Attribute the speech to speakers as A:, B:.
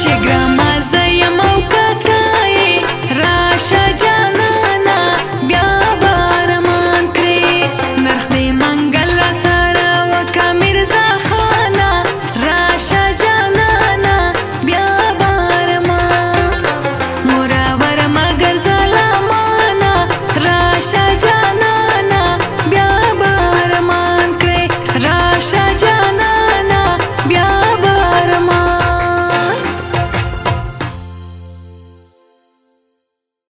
A: Tigrão.